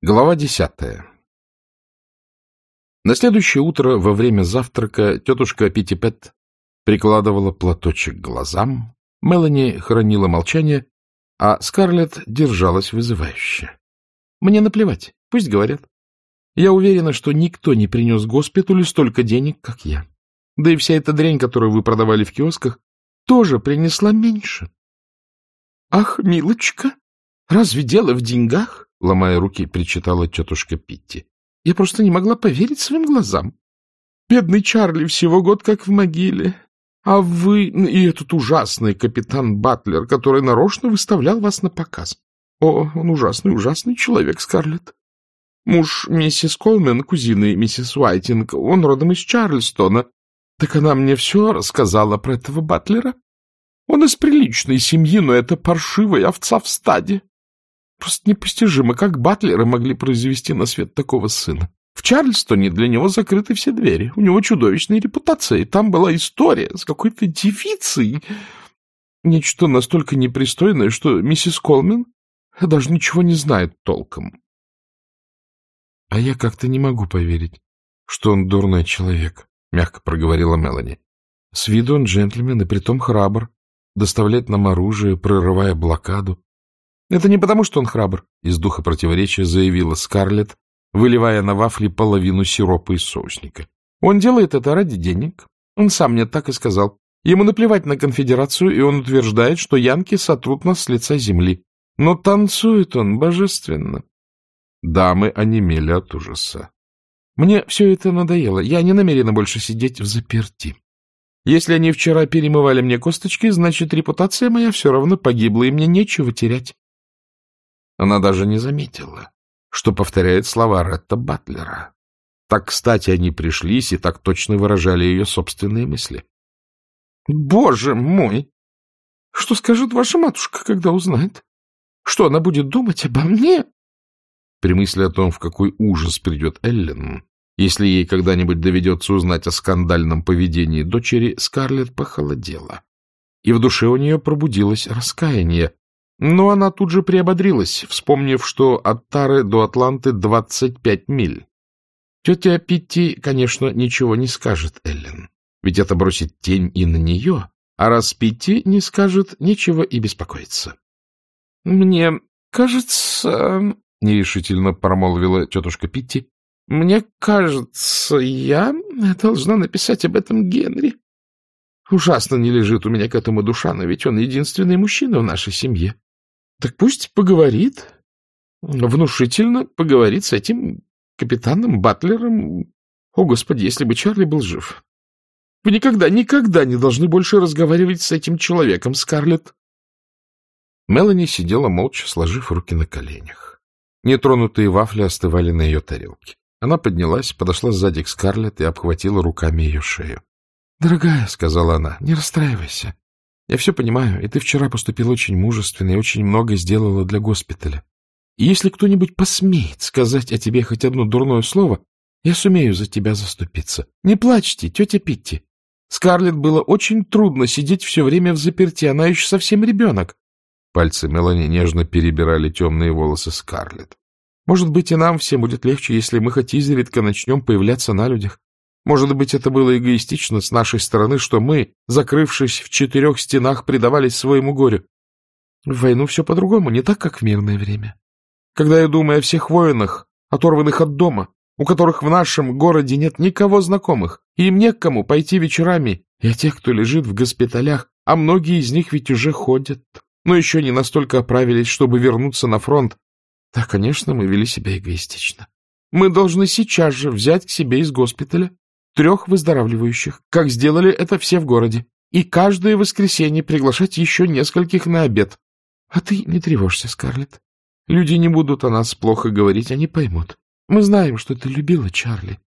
Глава десятая На следующее утро во время завтрака тетушка Питтипет прикладывала платочек к глазам, Мелани хранила молчание, а Скарлетт держалась вызывающе. Мне наплевать, пусть говорят. Я уверена, что никто не принес госпиталю столько денег, как я. Да и вся эта дрянь, которую вы продавали в киосках, тоже принесла меньше. — Ах, милочка, разве дело в деньгах? — ломая руки, причитала тетушка Питти. — Я просто не могла поверить своим глазам. Бедный Чарли всего год как в могиле. А вы и этот ужасный капитан Батлер, который нарочно выставлял вас на показ. О, он ужасный, ужасный человек, Скарлетт. Муж миссис Колмен, кузины миссис Уайтинг, он родом из Чарльстона. Так она мне все рассказала про этого Батлера. Он из приличной семьи, но это паршивая овца в стаде. Просто непостижимо, как батлеры могли произвести на свет такого сына. В Чарльстоне для него закрыты все двери. У него чудовищная репутация, и там была история с какой-то девицей. Нечто настолько непристойное, что миссис Колмен даже ничего не знает толком. — А я как-то не могу поверить, что он дурной человек, — мягко проговорила Мелани. — С виду он джентльмен и притом храбр, доставлять нам оружие, прорывая блокаду. — Это не потому, что он храбр, — из духа противоречия заявила Скарлетт, выливая на вафли половину сиропа из соусника. — Он делает это ради денег. Он сам мне так и сказал. Ему наплевать на конфедерацию, и он утверждает, что янки сотрут нас с лица земли. Но танцует он божественно. Дамы онемели от ужаса. Мне все это надоело. Я не намерена больше сидеть в заперти. Если они вчера перемывали мне косточки, значит, репутация моя все равно погибла, и мне нечего терять. Она даже не заметила, что повторяет слова Ретта Батлера. Так, кстати, они пришлись и так точно выражали ее собственные мысли. — Боже мой! Что скажет ваша матушка, когда узнает? Что она будет думать обо мне? При мысли о том, в какой ужас придет Эллен, если ей когда-нибудь доведется узнать о скандальном поведении дочери, Скарлетт похолодела. И в душе у нее пробудилось раскаяние, но она тут же приободрилась, вспомнив, что от Тары до Атланты 25 миль. Тетя Питти, конечно, ничего не скажет Эллен, ведь это бросит тень и на нее, а раз Питти не скажет, нечего и беспокоиться. — Мне кажется, — нерешительно промолвила тетушка Питти, — мне кажется, я должна написать об этом Генри. Ужасно не лежит у меня к этому душа, но ведь он единственный мужчина в нашей семье. Так пусть поговорит, внушительно поговорит с этим капитаном Батлером. О, Господи, если бы Чарли был жив. Вы никогда, никогда не должны больше разговаривать с этим человеком, Скарлетт. Мелани сидела молча, сложив руки на коленях. Нетронутые вафли остывали на ее тарелке. Она поднялась, подошла сзади к Скарлетт и обхватила руками ее шею. — Дорогая, — сказала она, — не расстраивайся. Я все понимаю, и ты вчера поступила очень мужественно и очень много сделала для госпиталя. И если кто-нибудь посмеет сказать о тебе хоть одно дурное слово, я сумею за тебя заступиться. Не плачьте, тетя Питти. Скарлетт было очень трудно сидеть все время в заперти, она еще совсем ребенок. Пальцы Мелани нежно перебирали темные волосы Скарлетт. Может быть, и нам всем будет легче, если мы хоть изредка начнем появляться на людях. Может быть, это было эгоистично с нашей стороны, что мы, закрывшись в четырех стенах, предавались своему горю. В войну все по-другому, не так, как в мирное время. Когда я думаю о всех воинах, оторванных от дома, у которых в нашем городе нет никого знакомых, и им не к кому пойти вечерами, и о тех, кто лежит в госпиталях, а многие из них ведь уже ходят, но еще не настолько оправились, чтобы вернуться на фронт, да, конечно, мы вели себя эгоистично. Мы должны сейчас же взять к себе из госпиталя трех выздоравливающих, как сделали это все в городе, и каждое воскресенье приглашать еще нескольких на обед. А ты не тревожься, Скарлетт. Люди не будут о нас плохо говорить, они поймут. Мы знаем, что ты любила Чарли.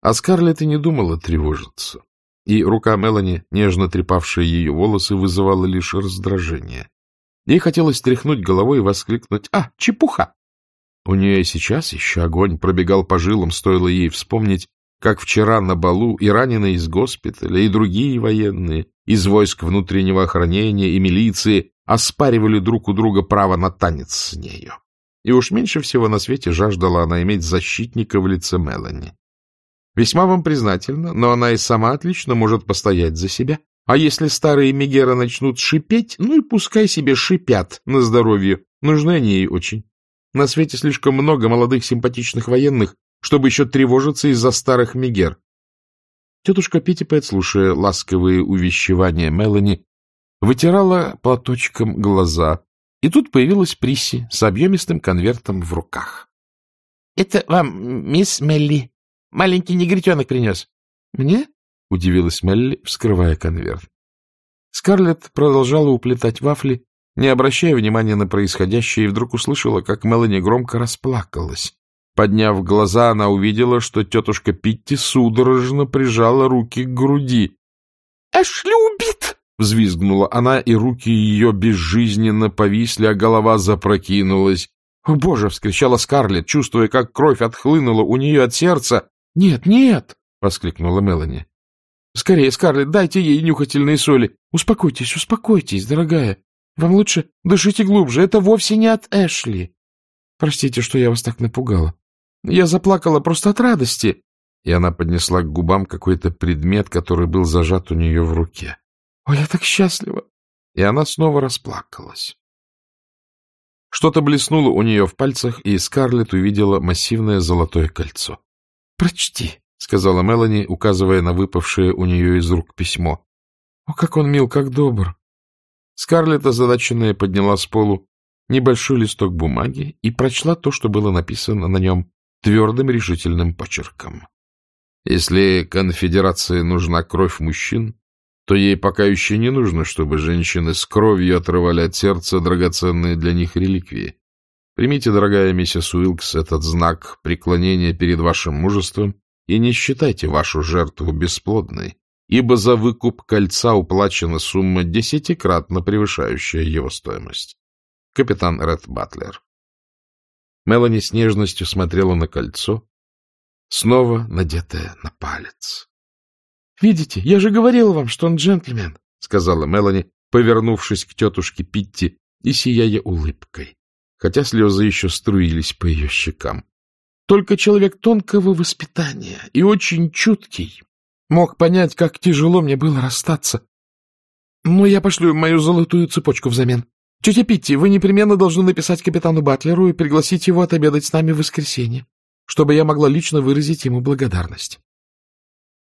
А Скарлетт и не думала тревожиться, и рука Мелани, нежно трепавшая ее волосы, вызывала лишь раздражение. Ей хотелось тряхнуть головой и воскликнуть «А, чепуха!». У нее сейчас еще огонь пробегал по жилам, стоило ей вспомнить, как вчера на балу и раненые из госпиталя, и другие военные, из войск внутреннего охранения и милиции оспаривали друг у друга право на танец с нею. и уж меньше всего на свете жаждала она иметь защитника в лице Мелани. Весьма вам признательна, но она и сама отлично может постоять за себя. А если старые Мегеры начнут шипеть, ну и пускай себе шипят на здоровье, нужны они ей очень. На свете слишком много молодых симпатичных военных, чтобы еще тревожиться из-за старых Мегер. Тетушка Питтипэт, слушая ласковые увещевания Мелани, вытирала платочком глаза, и тут появилась Присси с объемистым конвертом в руках. — Это вам, мисс Мелли, маленький негритенок принес. — Мне? — удивилась Мелли, вскрывая конверт. Скарлетт продолжала уплетать вафли, не обращая внимания на происходящее, и вдруг услышала, как Мелани громко расплакалась. Подняв глаза, она увидела, что тетушка Питти судорожно прижала руки к груди. — Эшли убит! — взвизгнула она, и руки ее безжизненно повисли, а голова запрокинулась. — О, боже! — вскричала Скарлетт, чувствуя, как кровь отхлынула у нее от сердца. — Нет, нет! — воскликнула Мелани. — Скорее, Скарлетт, дайте ей нюхательные соли. Успокойтесь, успокойтесь, дорогая. Вам лучше дышите глубже. Это вовсе не от Эшли. Простите, что я вас так напугала. Я заплакала просто от радости. И она поднесла к губам какой-то предмет, который был зажат у нее в руке. Ой, я так счастлива! И она снова расплакалась. Что-то блеснуло у нее в пальцах, и Скарлетт увидела массивное золотое кольцо. — Прочти, — сказала Мелани, указывая на выпавшее у нее из рук письмо. — О, как он мил, как добр! Скарлетт, озадаченная, подняла с полу небольшой листок бумаги и прочла то, что было написано на нем твердым решительным почерком. Если конфедерации нужна кровь мужчин, то ей пока еще не нужно, чтобы женщины с кровью отрывали от сердца драгоценные для них реликвии. Примите, дорогая миссис Уилкс, этот знак преклонения перед вашим мужеством и не считайте вашу жертву бесплодной, ибо за выкуп кольца уплачена сумма десятикратно превышающая его стоимость. Капитан Ред Батлер. Мелани с нежностью смотрела на кольцо, снова надетое на палец. — Видите, я же говорила вам, что он джентльмен, — сказала Мелани, повернувшись к тетушке Питти и сияя улыбкой, хотя слезы еще струились по ее щекам. Только человек тонкого воспитания и очень чуткий мог понять, как тяжело мне было расстаться. Но я пошлю мою золотую цепочку взамен. Тетя Питти, вы непременно должны написать капитану Батлеру и пригласить его отобедать с нами в воскресенье, чтобы я могла лично выразить ему благодарность.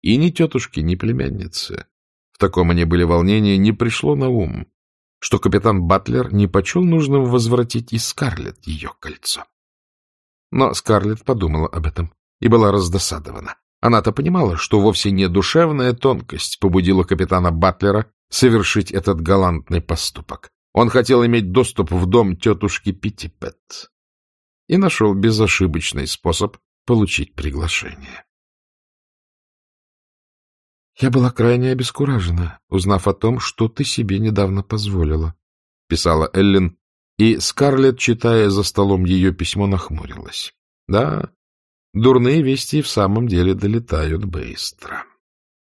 И ни тетушки, ни племянницы, в таком они были волнении, не пришло на ум, что капитан Батлер не почел нужным возвратить из Скарлетт ее кольцо. Но Скарлетт подумала об этом и была раздосадована. Она-то понимала, что вовсе не душевная тонкость побудила капитана Батлера совершить этот галантный поступок. Он хотел иметь доступ в дом тетушки Питтипет и нашел безошибочный способ получить приглашение. «Я была крайне обескуражена, узнав о том, что ты себе недавно позволила», — писала Эллен, и Скарлетт, читая за столом ее письмо, нахмурилась. «Да, дурные вести в самом деле долетают быстро.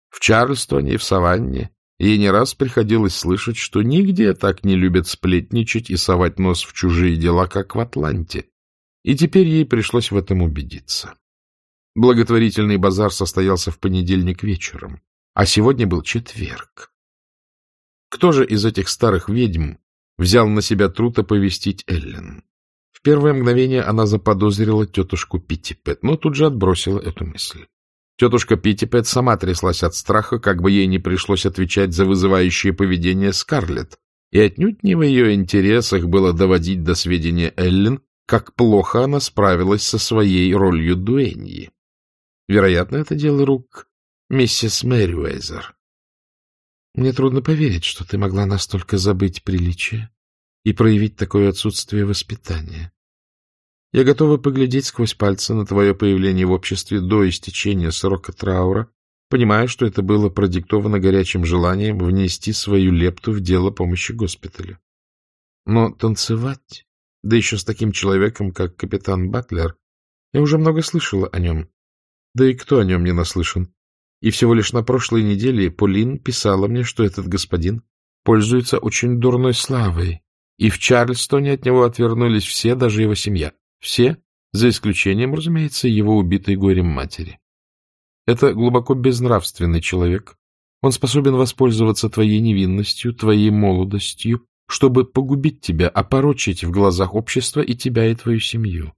В Чарльстоне и в Саванне Ей не раз приходилось слышать, что нигде так не любят сплетничать и совать нос в чужие дела, как в Атланте. И теперь ей пришлось в этом убедиться. Благотворительный базар состоялся в понедельник вечером, а сегодня был четверг. Кто же из этих старых ведьм взял на себя труд оповестить Эллен? В первое мгновение она заподозрила тетушку Питтипет, но тут же отбросила эту мысль. Тетушка Питтипет сама тряслась от страха, как бы ей не пришлось отвечать за вызывающее поведение Скарлетт, и отнюдь не в ее интересах было доводить до сведения Эллен, как плохо она справилась со своей ролью дуэньи. Вероятно, это дело рук миссис Мэриуэзер. Мне трудно поверить, что ты могла настолько забыть приличие и проявить такое отсутствие воспитания. Я готова поглядеть сквозь пальцы на твое появление в обществе до истечения срока траура, понимая, что это было продиктовано горячим желанием внести свою лепту в дело помощи госпиталю. Но танцевать, да еще с таким человеком, как капитан Батлер, я уже много слышала о нем. Да и кто о нем не наслышан? И всего лишь на прошлой неделе Полин писала мне, что этот господин пользуется очень дурной славой И в Чарльстоне от него отвернулись все, даже его семья. Все, за исключением, разумеется, его убитой горем матери. Это глубоко безнравственный человек. Он способен воспользоваться твоей невинностью, твоей молодостью, чтобы погубить тебя, опорочить в глазах общества и тебя, и твою семью.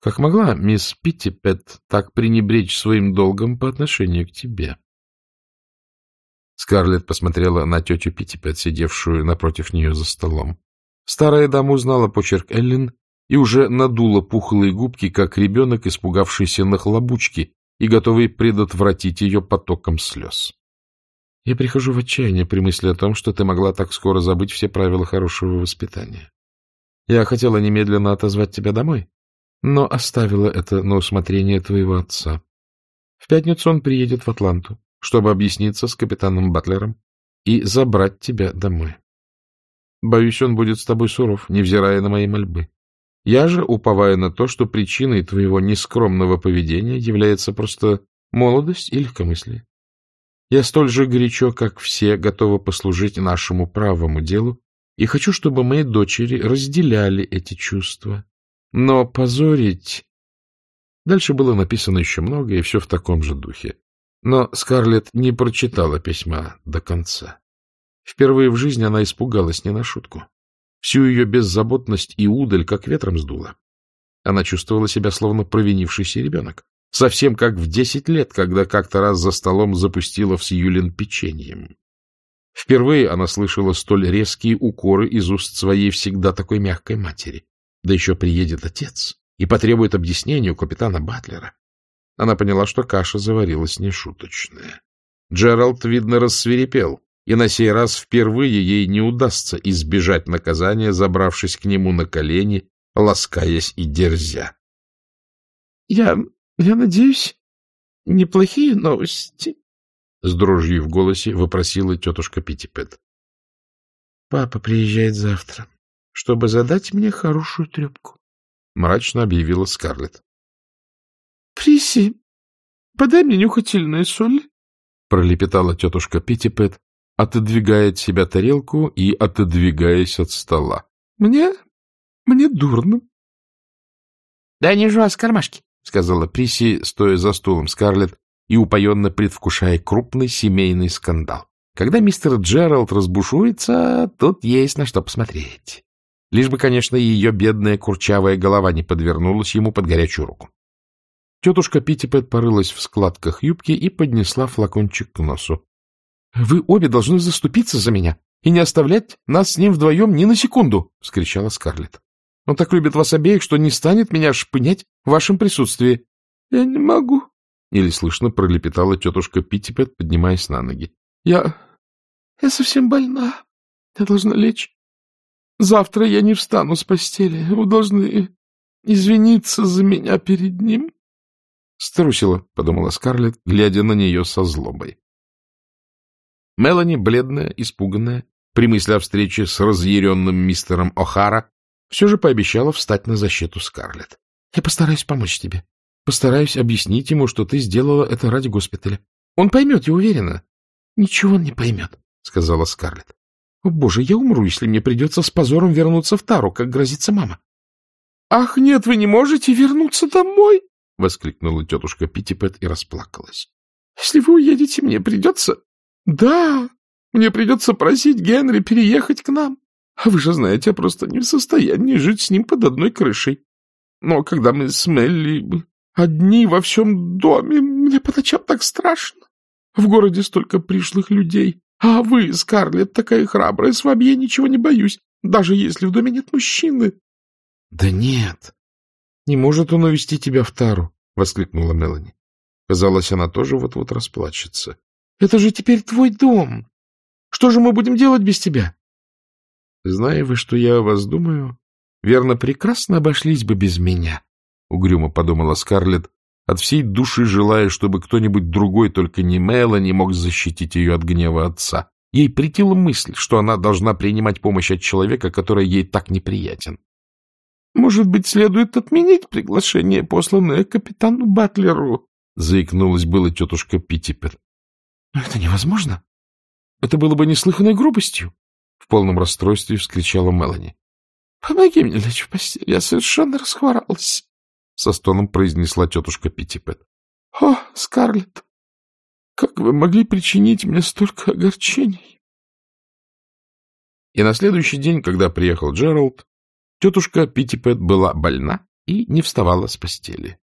Как могла мисс Питтипет так пренебречь своим долгом по отношению к тебе? Скарлетт посмотрела на тетю Питтипет, сидевшую напротив нее за столом. Старая дама узнала почерк Эллен и уже надула пухлые губки, как ребенок, испугавшийся нахлобучки и готовый предотвратить ее потоком слез. Я прихожу в отчаяние при мысли о том, что ты могла так скоро забыть все правила хорошего воспитания. Я хотела немедленно отозвать тебя домой, но оставила это на усмотрение твоего отца. В пятницу он приедет в Атланту, чтобы объясниться с капитаном Батлером и забрать тебя домой. Боюсь, он будет с тобой суров, невзирая на мои мольбы. Я же уповаю на то, что причиной твоего нескромного поведения является просто молодость и легкомыслие. Я столь же горячо, как все, готова послужить нашему правому делу и хочу, чтобы мои дочери разделяли эти чувства. Но позорить... Дальше было написано еще много, и все в таком же духе. Но Скарлетт не прочитала письма до конца. Впервые в жизни она испугалась не на шутку. Всю ее беззаботность и удаль как ветром сдуло. Она чувствовала себя словно провинившийся ребенок. Совсем как в десять лет, когда как-то раз за столом запустила в Сьюлин печеньем. Впервые она слышала столь резкие укоры из уст своей всегда такой мягкой матери. Да еще приедет отец и потребует объяснения у капитана Батлера. Она поняла, что каша заварилась нешуточная. Джеральд, видно, рассверепел, и на сей раз впервые ей не удастся избежать наказания, забравшись к нему на колени, ласкаясь и дерзя. — Я я надеюсь, неплохие новости? С дрожью в голосе вопросила тетушка Питтипет. Папа приезжает завтра, чтобы задать мне хорошую трепку. Мрачно объявила Скарлетт. Приси, подай мне нюхательную соль. Пролепетала тетушка Питтипет, отодвигая от себя тарелку и отодвигаясь от стола. — Мне... мне дурно. — Да не жуас кармашки, — сказала Приси, стоя за стулом Скарлетт и упоенно предвкушая крупный семейный скандал. Когда мистер Джеральд разбушуется, тут есть на что посмотреть. Лишь бы, конечно, ее бедная курчавая голова не подвернулась ему под горячую руку. Тетушка Питтипет порылась в складках юбки и поднесла флакончик к носу. — Вы обе должны заступиться за меня и не оставлять нас с ним вдвоем ни на секунду! — вскричала Скарлетт. Он так любит вас обеих, что не станет меня шпынять в вашем присутствии. — Я не могу, — еле слышно пролепетала тетушка Питтипет, поднимаясь на ноги. — Я... я совсем больна. Я должна лечь. Завтра я не встану с постели. Вы должны извиниться за меня перед ним. — Струсила, — подумала Скарлетт, глядя на нее со злобой. Мелани, бледная, испуганная, при мысли о встрече с разъяренным мистером О'Хара, все же пообещала встать на защиту Скарлетт. — Я постараюсь помочь тебе. Постараюсь объяснить ему, что ты сделала это ради госпиталя. Он поймет, я уверена. — Ничего он не поймет, — сказала Скарлетт. — О, боже, я умру, если мне придется с позором вернуться в Тару, как грозится мама. — Ах, нет, вы не можете вернуться домой! — воскликнула тетушка Питтипет и расплакалась. — Если вы уедете, мне придется... — Да, мне придется просить Генри переехать к нам. А вы же знаете, я просто не в состоянии жить с ним под одной крышей. Но когда мы с Мелли одни во всем доме, мне по ночам так страшно. В городе столько пришлых людей. А вы, Скарлетт, такая храбрая, с вами я ничего не боюсь, даже если в доме нет мужчины. — Да нет, не может он увести тебя в тару, — воскликнула Мелани. Казалось, она тоже вот-вот расплачется. — Это же теперь твой дом. Что же мы будем делать без тебя? — Зная вы, что я о вас думаю, верно, прекрасно обошлись бы без меня, — угрюмо подумала Скарлетт, от всей души желая, чтобы кто-нибудь другой, только не Мелани, мог защитить ее от гнева отца. Ей притила мысль, что она должна принимать помощь от человека, который ей так неприятен. — Может быть, следует отменить приглашение, посланное капитану Батлеру? — заикнулась была тетушка Питтипер. — Но это невозможно. Это было бы неслыханной грубостью. В полном расстройстве вскричала Мелани. — Помоги мне лечь в постель, я совершенно расхворалась, — со стоном произнесла тетушка Питтипет. — О, Скарлетт, как вы могли причинить мне столько огорчений? И на следующий день, когда приехал Джеральд, тетушка Питтипет была больна и не вставала с постели.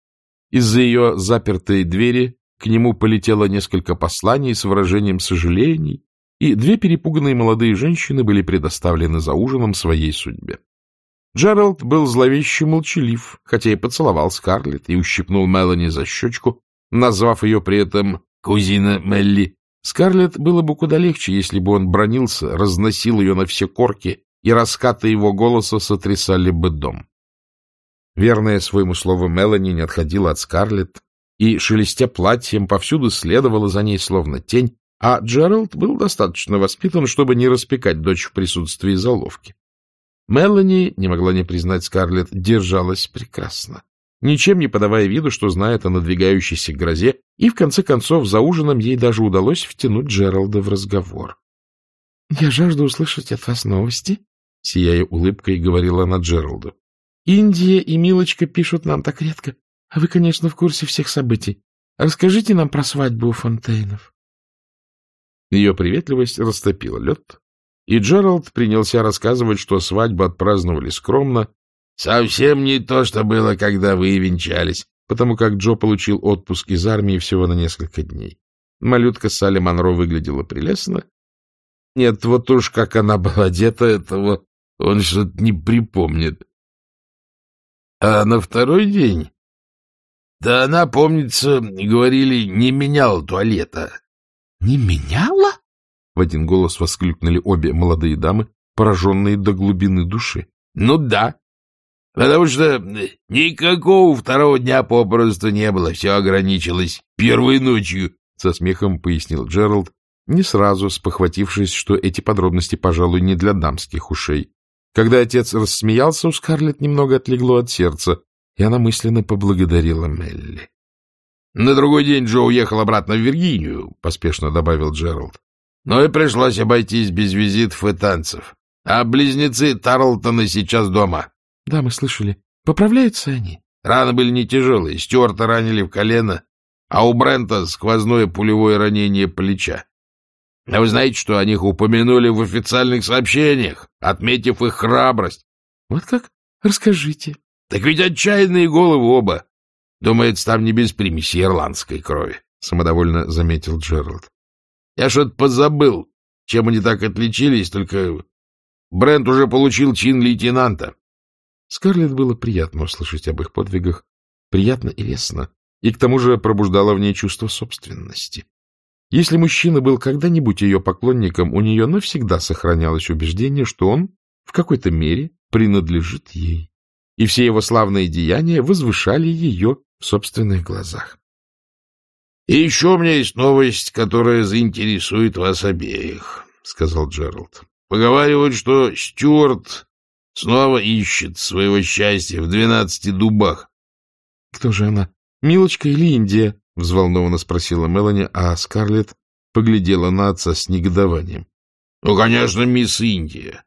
Из-за ее запертой двери к нему полетело несколько посланий с выражением сожалений, и две перепуганные молодые женщины были предоставлены за ужином своей судьбе. Джеральд был зловеще молчалив, хотя и поцеловал Скарлетт и ущипнул Мелани за щечку, назвав ее при этом «кузина Мелли». Скарлетт было бы куда легче, если бы он бронился, разносил ее на все корки, и раскаты его голоса сотрясали бы дом. Верная своему слову Мелани не отходила от Скарлетт, и, шелестя платьем, повсюду следовала за ней словно тень, а Джеральд был достаточно воспитан, чтобы не распекать дочь в присутствии заловки. Мелани, не могла не признать Скарлетт, держалась прекрасно, ничем не подавая виду, что знает о надвигающейся грозе, и, в конце концов, за ужином ей даже удалось втянуть Джералда в разговор. — Я жажду услышать от вас новости, — сияя улыбкой, говорила она Джералду. — Индия и Милочка пишут нам так редко, вы, конечно, в курсе всех событий. Расскажите нам про свадьбу у Фонтейнов. Ее приветливость растопила лед, и Джеральд принялся рассказывать, что свадьбу отпраздновали скромно, совсем не то, что было, когда вы венчались, потому как Джо получил отпуск из армии всего на несколько дней. Малютка Салли Монро выглядела прелестно. Нет, вот уж как она была одета, этого он что-то не припомнит. А на второй день... Да она, помнится, говорили, не меняла туалета. — Не меняла? — в один голос воскликнули обе молодые дамы, пораженные до глубины души. — Ну да, потому что никакого второго дня попросту не было, все ограничилось первой ночью, — со смехом пояснил Джеральд, не сразу спохватившись, что эти подробности, пожалуй, не для дамских ушей. Когда отец рассмеялся, у Скарлетт немного отлегло от сердца, и она мысленно поблагодарила Мелли. — На другой день Джо уехал обратно в Виргинию, — поспешно добавил Джеральд. Но и пришлось обойтись без визитов и танцев. А близнецы Тарлтона сейчас дома. — Да, мы слышали. Поправляются они? Раны были не тяжелые. Стюарта ранили в колено, а у Брента сквозное пулевое ранение плеча. А вы знаете, что о них упомянули в официальных сообщениях, отметив их храбрость? — Вот как? Расскажите. — Так ведь отчаянные головы оба. Думается, там не без примеси ирландской крови, — самодовольно заметил Джеральд. Я что-то позабыл, чем они так отличились, только Брент уже получил чин лейтенанта. Скарлетт было приятно услышать об их подвигах, приятно и весно, и к тому же пробуждало в ней чувство собственности. Если мужчина был когда-нибудь ее поклонником, у нее навсегда сохранялось убеждение, что он в какой-то мере принадлежит ей, и все его славные деяния возвышали ее в собственных глазах. — И еще у меня есть новость, которая заинтересует вас обеих, — сказал Джеральд. — Поговаривают, что Стюарт снова ищет своего счастья в двенадцати дубах. — Кто же она? Милочка или Индия? — взволнованно спросила Мелани, а Скарлетт поглядела на отца с негодованием. — Ну, конечно, мисс Индия.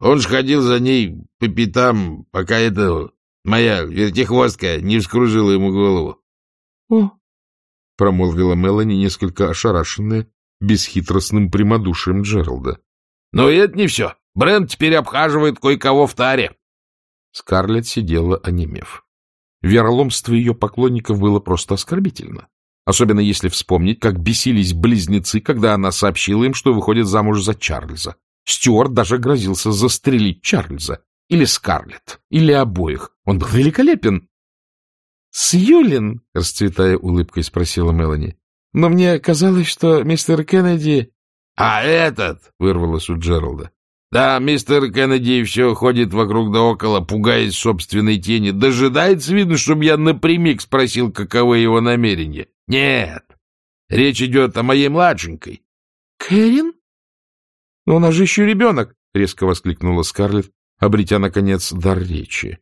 Он ж ходил за ней по пятам, пока эта моя вертихвостка не вскружила ему голову. — О, промолвила Мелани, несколько ошарашенная бесхитростным прямодушием Джералда. — Но это не все. Брент теперь обхаживает кое-кого в таре. Скарлетт сидела, онемев. Вероломство ее поклонников было просто оскорбительно. Особенно если вспомнить, как бесились близнецы, когда она сообщила им, что выходит замуж за Чарльза. Стюарт даже грозился застрелить Чарльза. Или Скарлетт. Или обоих. Он был великолепен. — Сьюлин? — расцветая улыбкой, спросила Мелани. — Но мне казалось, что мистер Кеннеди... — А этот? — вырвалось у Джералда. — Да, мистер Кеннеди все ходит вокруг да около, пугаясь собственной тени. Дожидается, видно, чтобы я напрямик спросил, каковы его намерения. Нет, речь идет о моей младшенькой. — Кэрин? — Но она же еще ребенок! — резко воскликнула Скарлетт, обретя, наконец, дар речи.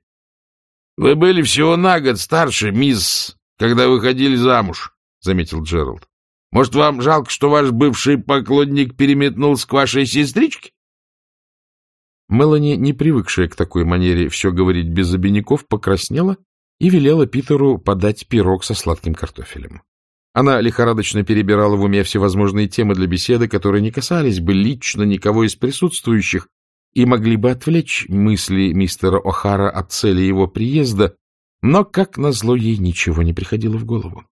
Вы были всего на год старше, мисс, когда выходили замуж, — заметил Джеральд. — Может, вам жалко, что ваш бывший поклонник переметнулся к вашей сестричке? Мелани, не привыкшая к такой манере все говорить без обиняков, покраснела и велела Питеру подать пирог со сладким картофелем. Она лихорадочно перебирала в уме всевозможные темы для беседы, которые не касались бы лично никого из присутствующих и могли бы отвлечь мысли мистера О'Хара от цели его приезда, но, как назло, ей ничего не приходило в голову.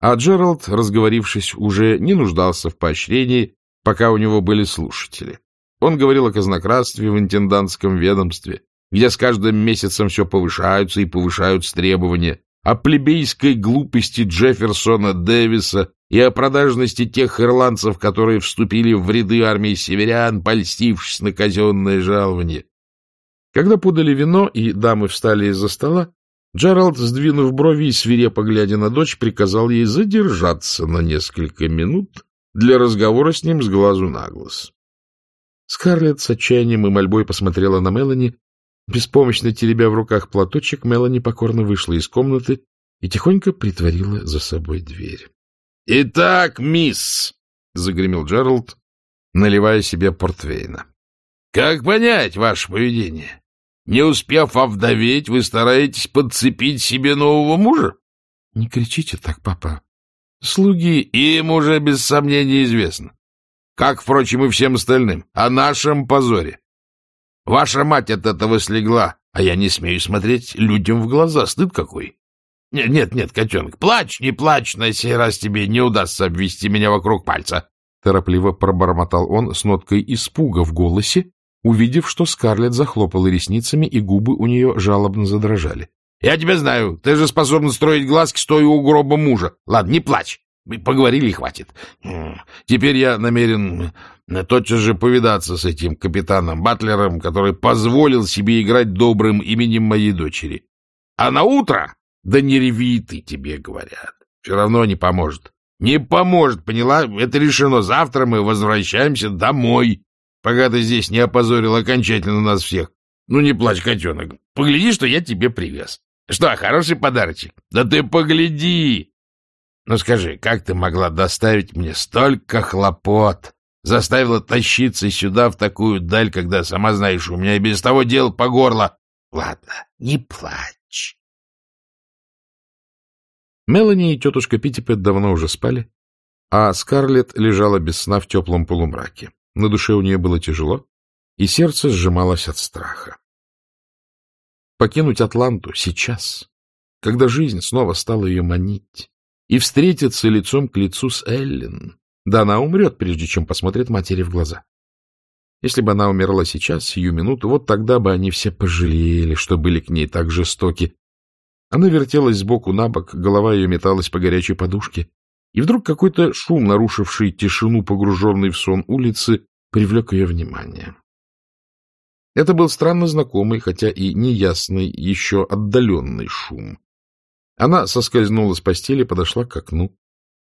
А Джеральд, разговорившись, уже не нуждался в поощрении, пока у него были слушатели. Он говорил о казнократстве в интендантском ведомстве, где с каждым месяцем все повышаются и повышаются требования, о плебейской глупости Джефферсона Дэвиса и о продажности тех ирландцев, которые вступили в ряды армии северян, польстившись на казенное жалование. Когда подали вино и дамы встали из-за стола, Джеральд, сдвинув брови и свирепо глядя на дочь, приказал ей задержаться на несколько минут для разговора с ним с глазу на глаз. Скарлетт с отчаянием и мольбой посмотрела на Мелани. Беспомощно теребя в руках платочек, Мелани покорно вышла из комнаты и тихонько притворила за собой дверь. — Итак, мисс, — загремел Джеральд, наливая себе портвейна, — как понять ваше поведение? Не успев овдоветь, вы стараетесь подцепить себе нового мужа? — Не кричите так, папа. Слуги им уже без сомнения известно как, впрочем, и всем остальным, о нашем позоре. Ваша мать от этого слегла, а я не смею смотреть людям в глаза. Стыд какой. Нет, нет, нет, котенок, плачь, не плачь, на сей раз тебе не удастся обвести меня вокруг пальца. Торопливо пробормотал он с ноткой испуга в голосе, увидев, что Скарлетт захлопала ресницами, и губы у нее жалобно задрожали. — Я тебя знаю, ты же способна строить глазки, стоя у гроба мужа. Ладно, не плачь. Поговорили, хватит. Теперь я намерен тотчас же повидаться с этим капитаном Батлером, который позволил себе играть добрым именем моей дочери. А на утро, да не реви ты, тебе говорят, все равно не поможет. Не поможет, поняла? Это решено. Завтра мы возвращаемся домой, пока ты здесь не опозорил окончательно нас всех. Ну, не плачь, котенок. Погляди, что я тебе привез. Что, хороший подарочек? Да ты погляди! Ну скажи, как ты могла доставить мне столько хлопот? Заставила тащиться сюда в такую даль, когда, сама знаешь, у меня и без того дел по горло. Ладно, не плачь. Мелани и тетушка Питтипет давно уже спали, а Скарлетт лежала без сна в теплом полумраке. На душе у нее было тяжело, и сердце сжималось от страха. Покинуть Атланту сейчас, когда жизнь снова стала ее манить, и встретиться лицом к лицу с Эллен. Да она умрет, прежде чем посмотрит матери в глаза. Если бы она умерла сейчас, сию минуту, вот тогда бы они все пожалели, что были к ней так жестоки. Она вертелась сбоку на бок, голова ее металась по горячей подушке, и вдруг какой-то шум, нарушивший тишину, погруженной в сон улицы, привлек ее внимание. Это был странно знакомый, хотя и неясный, еще отдаленный шум. Она соскользнула с постели, подошла к окну.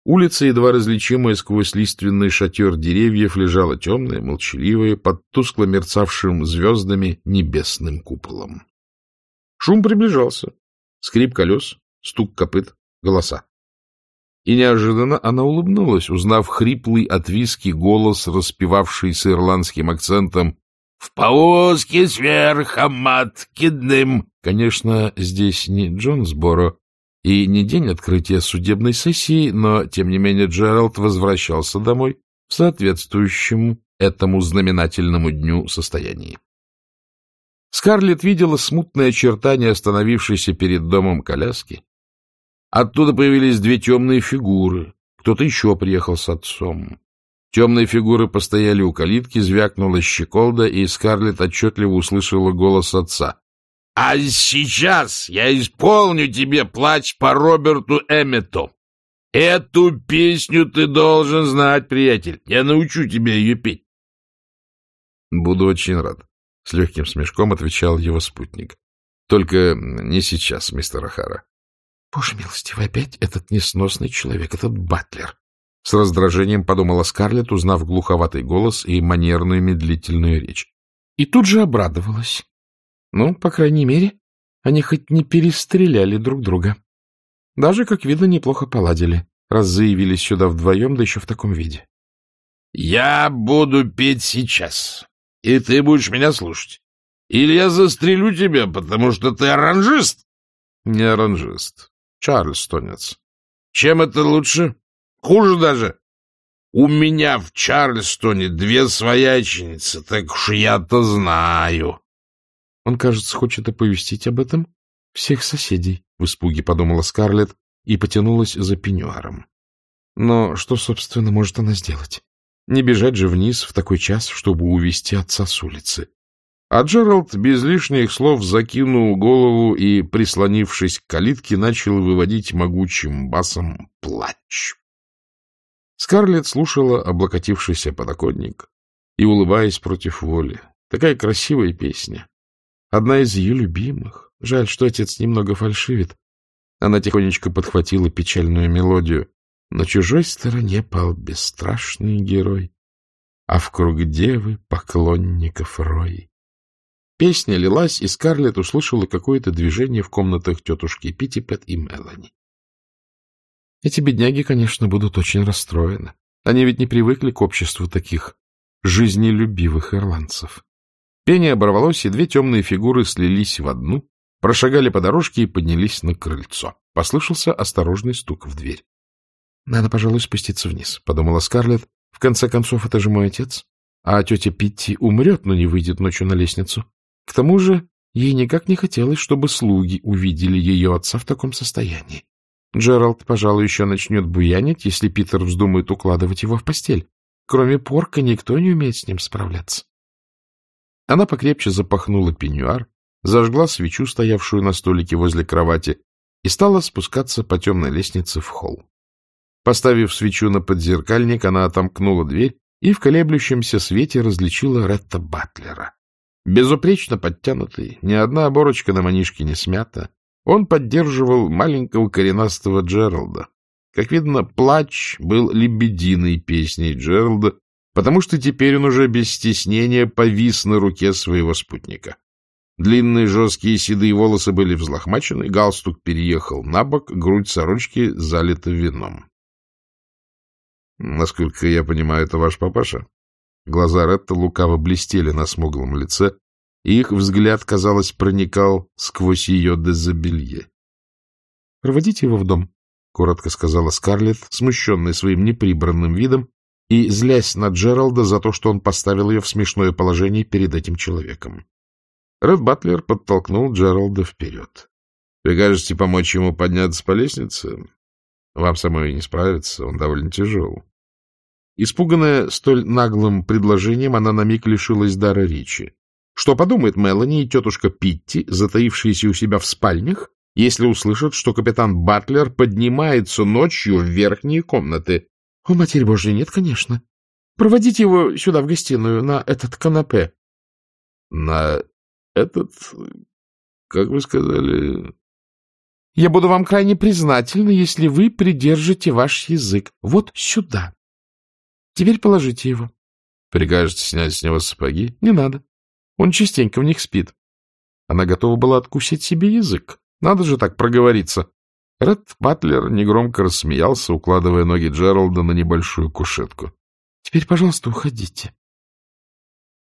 Улица, едва различимая сквозь лиственный шатер деревьев, лежала темная, молчаливая, под тускло мерцавшим звездами небесным куполом. Шум приближался. Скрип колес, стук копыт, голоса. И неожиданно она улыбнулась, узнав хриплый от виски голос, распевавший с ирландским акцентом «В повозке сверхом маткидным». Конечно, здесь не Джонсборо, и не день открытия судебной сессии, но, тем не менее, Джеральд возвращался домой в соответствующем этому знаменательному дню состоянии. Скарлетт видела смутные очертания остановившейся перед домом коляски. Оттуда появились две темные фигуры. Кто-то еще приехал с отцом. Темные фигуры постояли у калитки, звякнула щеколда, и Скарлетт отчетливо услышала голос отца. А сейчас я исполню тебе плач по Роберту Эммету. Эту песню ты должен знать, приятель. Я научу тебя ее петь. Буду очень рад. С легким смешком отвечал его спутник. Только не сейчас, мистер Ахара. Боже милостивый, опять этот несносный человек, этот батлер. С раздражением подумала Скарлетт, узнав глуховатый голос и манерную медлительную речь. И тут же обрадовалась. Ну, по крайней мере, они хоть не перестреляли друг друга. Даже, как видно, неплохо поладили, раз заявились сюда вдвоем, да еще в таком виде. — Я буду петь сейчас, и ты будешь меня слушать. Или я застрелю тебя, потому что ты оранжист? — Не оранжист. Чарльстонец. — Чем это лучше? Хуже даже. У меня в Чарльстоне две свояченицы, так уж я-то знаю. Он, кажется, хочет оповестить об этом всех соседей, — в испуге подумала Скарлетт и потянулась за пеньюаром. Но что, собственно, может она сделать? Не бежать же вниз в такой час, чтобы увести отца с улицы. А Джеральд без лишних слов закинул голову и, прислонившись к калитке, начал выводить могучим басом плач. Скарлетт слушала облокотившийся подоконник и, улыбаясь против воли, такая красивая песня. Одна из ее любимых. Жаль, что отец немного фальшивит. Она тихонечко подхватила печальную мелодию. На чужой стороне пал бесстрашный герой, а в круг девы поклонников рой. Песня лилась, и Скарлетт услышала какое-то движение в комнатах тетушки Питтипет и Мелани. Эти бедняги, конечно, будут очень расстроены. Они ведь не привыкли к обществу таких жизнелюбивых ирландцев. Пение оборвалось, и две темные фигуры слились в одну, прошагали по дорожке и поднялись на крыльцо. Послышался осторожный стук в дверь. — Надо, пожалуй, спуститься вниз, — подумала Скарлетт. — В конце концов, это же мой отец. А тетя Питти умрет, но не выйдет ночью на лестницу. К тому же ей никак не хотелось, чтобы слуги увидели ее отца в таком состоянии. Джеральд, пожалуй, еще начнет буянить, если Питер вздумает укладывать его в постель. Кроме порка никто не умеет с ним справляться. Она покрепче запахнула пеньюар, зажгла свечу, стоявшую на столике возле кровати, и стала спускаться по темной лестнице в холл. Поставив свечу на подзеркальник, она отомкнула дверь и в колеблющемся свете различила Ретта Батлера. Безупречно подтянутый, ни одна оборочка на манишке не смята, он поддерживал маленького коренастого Джералда. Как видно, плач был лебединой песней Джералда, потому что теперь он уже без стеснения повис на руке своего спутника. Длинные жесткие седые волосы были взлохмачены, галстук переехал на бок, грудь сорочки залита вином. Насколько я понимаю, это ваш папаша? Глаза Ретта лукаво блестели на смуглом лице, и их взгляд, казалось, проникал сквозь ее дезобелье. — Проводите его в дом, — коротко сказала Скарлетт, смущенная своим неприбранным видом и злясь на Джералда за то, что он поставил ее в смешное положение перед этим человеком. Ред Батлер подтолкнул Джералда вперед. — Прикажете помочь ему подняться по лестнице? Вам самой не справиться, он довольно тяжел. Испуганная столь наглым предложением, она на миг лишилась дара речи. Что подумает Мелани и тетушка Питти, затаившиеся у себя в спальнях, если услышат, что капитан Батлер поднимается ночью в верхние комнаты? — О, Матерь Божья, нет, конечно. Проводите его сюда, в гостиную, на этот канапе. — На этот... как вы сказали... — Я буду вам крайне признательна, если вы придержите ваш язык. Вот сюда. Теперь положите его. — Прикажете снять с него сапоги? — Не надо. Он частенько в них спит. Она готова была откусить себе язык. Надо же так проговориться. Ред Батлер негромко рассмеялся, укладывая ноги Джералда на небольшую кушетку. — Теперь, пожалуйста, уходите.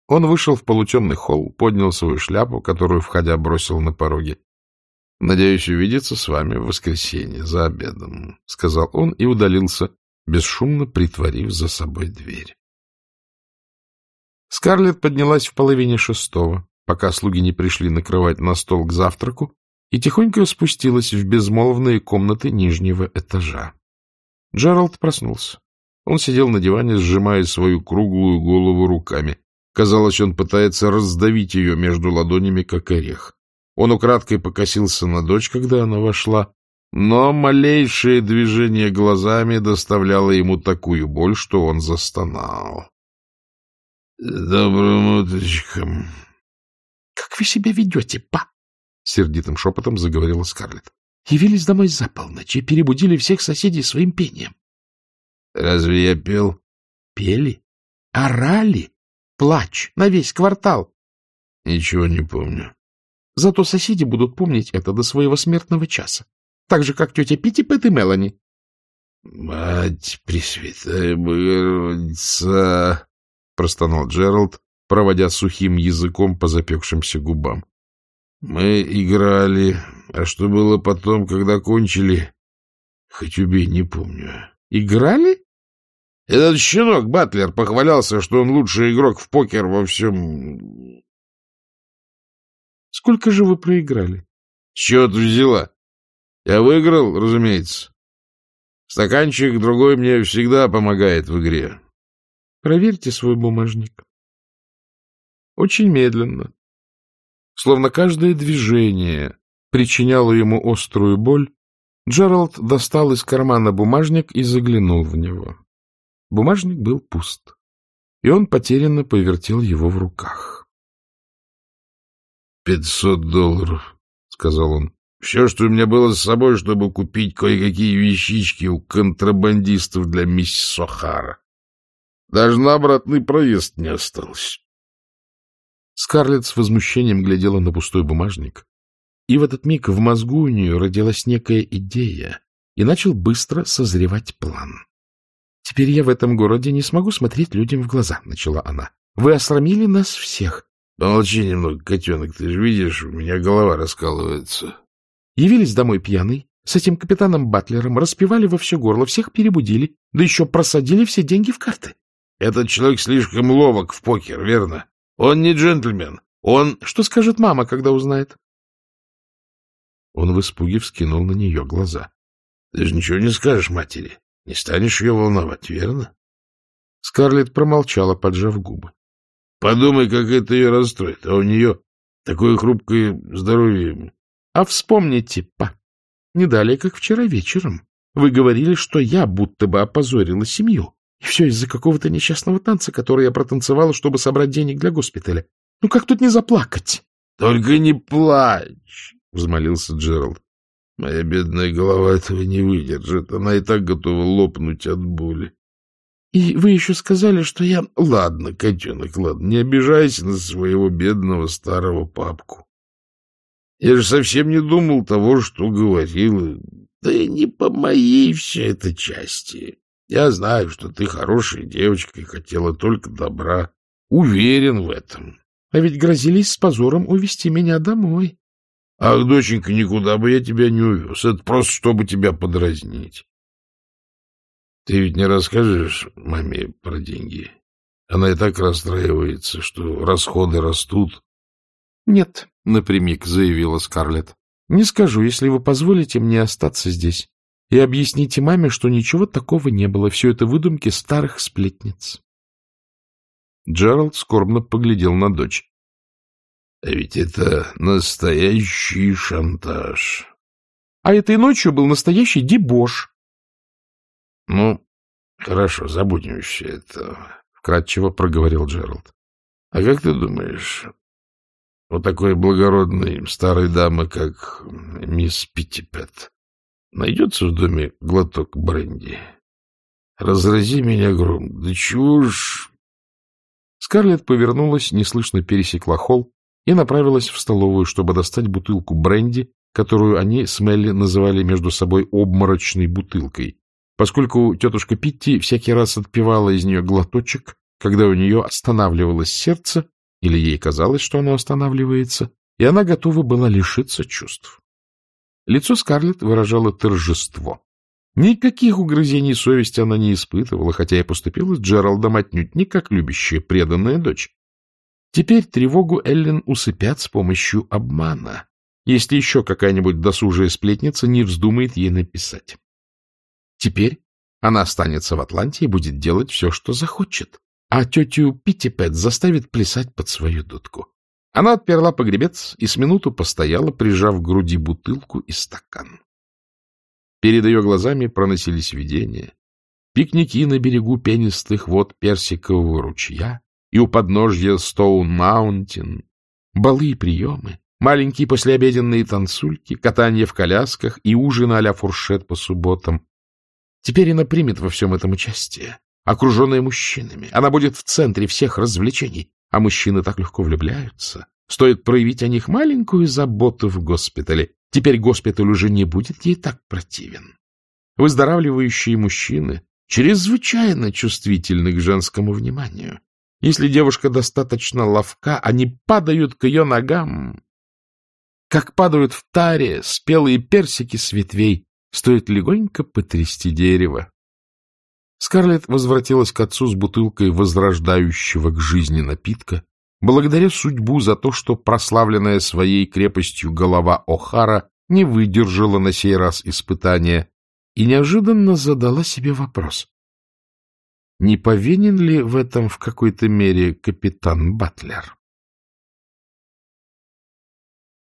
Он вышел в полутемный холл, поднял свою шляпу, которую, входя, бросил на пороге. — Надеюсь увидеться с вами в воскресенье за обедом, — сказал он и удалился, бесшумно притворив за собой дверь. Скарлетт поднялась в половине шестого, пока слуги не пришли накрывать на стол к завтраку, и тихонько спустилась в безмолвные комнаты нижнего этажа. Джеральд проснулся. Он сидел на диване, сжимая свою круглую голову руками. Казалось, он пытается раздавить ее между ладонями, как орех. Он украдкой покосился на дочь, когда она вошла, но малейшее движение глазами доставляло ему такую боль, что он застонал. — Добрым утречком. — Как вы себя ведете, па? — сердитым шепотом заговорила Скарлетт. — Явились домой за полночь и перебудили всех соседей своим пением. — Разве я пел? — Пели? Орали? Плач на весь квартал. — Ничего не помню. Зато соседи будут помнить это до своего смертного часа. Так же, как тетя Питтипет и Мелани. — Мать Пресвятая Богородица! — простонал Джеральд, проводя сухим языком по запекшимся губам. — Мы играли, а что было потом, когда кончили, хоть убей, не помню. — Играли? Этот щенок, Батлер, похвалялся, что он лучший игрок в покер во всем... — Сколько же вы проиграли? — Счет взяла. Я выиграл, разумеется. Стаканчик другой мне всегда помогает в игре. Проверьте свой бумажник. Очень медленно. Словно каждое движение причиняло ему острую боль, Джеральд достал из кармана бумажник и заглянул в него. Бумажник был пуст, и он потерянно повертел его в руках. — Пятьсот долларов, — сказал он. — Все, что у меня было с собой, чтобы купить кое-какие вещички у контрабандистов для миссис Сохара. Даже на обратный проезд не осталось. Скарлетт с возмущением глядела на пустой бумажник, и в этот миг в мозгу у нее родилась некая идея, и начал быстро созревать план. — Теперь я в этом городе не смогу смотреть людям в глаза, — начала она. — Вы осрамили нас всех. — Помолчи немного, котенок, ты же видишь, у меня голова раскалывается. Явились домой пьяный, с этим капитаном Батлером, распевали во все горло, всех перебудили, да еще просадили все деньги в карты. Этот человек слишком ловок в покер, верно? Он не джентльмен. Он... Что скажет мама, когда узнает? Он в испуге вскинул на нее глаза. — Ты же ничего не скажешь матери. Не станешь ее волновать, верно? Скарлетт промолчала, поджав губы. — Подумай, как это ее расстроит. А у нее такое хрупкое здоровье. — А вспомните, па, не далее, как вчера вечером. Вы говорили, что я будто бы опозорила семью. И все из-за какого-то несчастного танца, который я протанцевала, чтобы собрать денег для госпиталя. Ну как тут не заплакать? — Только не плачь, — взмолился Джеральд. — Моя бедная голова этого не выдержит. Она и так готова лопнуть от боли. — И вы еще сказали, что я... — Ладно, котенок, ладно, не обижайся на своего бедного старого папку. Я же совсем не думал того, что говорил. Да и не по моей все это части. Я знаю, что ты хорошая девочка и хотела только добра. Уверен в этом. А ведь грозились с позором увести меня домой. Ах, доченька, никуда бы я тебя не увез. Это просто, чтобы тебя подразнить. Ты ведь не расскажешь маме про деньги? Она и так расстраивается, что расходы растут. — Нет, — напрямик заявила Скарлетт. — Не скажу, если вы позволите мне остаться здесь и объясните маме, что ничего такого не было, все это выдумки старых сплетниц. Джеральд скорбно поглядел на дочь. — А ведь это настоящий шантаж. — А этой ночью был настоящий дебош. — Ну, хорошо, забудем все это, — вкратчиво проговорил Джеральд. — А как ты думаешь, вот такой благородной старой дамы, как мисс Питтипет, Найдется в доме глоток бренди. Разрази меня гром. Да чего ж... Скарлетт повернулась, неслышно пересекла холл и направилась в столовую, чтобы достать бутылку бренди, которую они с Мелли называли между собой обморочной бутылкой, поскольку тетушка Питти всякий раз отпивала из нее глоточек, когда у нее останавливалось сердце, или ей казалось, что оно останавливается, и она готова была лишиться чувств. Лицо Скарлетт выражало торжество. Никаких угрызений совести она не испытывала, хотя и поступила с Джералдом отнюдь не как любящая, преданная дочь. Теперь тревогу Эллен усыпят с помощью обмана, если еще какая-нибудь досужая сплетница не вздумает ей написать. Теперь она останется в Атланте и будет делать все, что захочет, а тетю Питтипет заставит плясать под свою дудку. Она отперла погребец и с минуту постояла, прижав к груди бутылку и стакан. Перед ее глазами проносились видения. Пикники на берегу пенистых вод Персикового ручья и у подножья Стоун-Маунтин, балы и приемы, маленькие послеобеденные танцульки, катание в колясках и ужин а фуршет по субботам. Теперь она примет во всем этом участие, окруженная мужчинами. Она будет в центре всех развлечений, а мужчины так легко влюбляются. Стоит проявить о них маленькую заботу в госпитале. Теперь госпиталь уже не будет ей так противен. Выздоравливающие мужчины чрезвычайно чувствительны к женскому вниманию. Если девушка достаточно ловка, они падают к ее ногам, как падают в таре спелые персики с ветвей, стоит легонько потрясти дерево. Скарлетт возвратилась к отцу с бутылкой возрождающего к жизни напитка, благодаря судьбу за то, что прославленная своей крепостью голова О'Хара не выдержала на сей раз испытания и неожиданно задала себе вопрос. Не повинен ли в этом в какой-то мере капитан Батлер?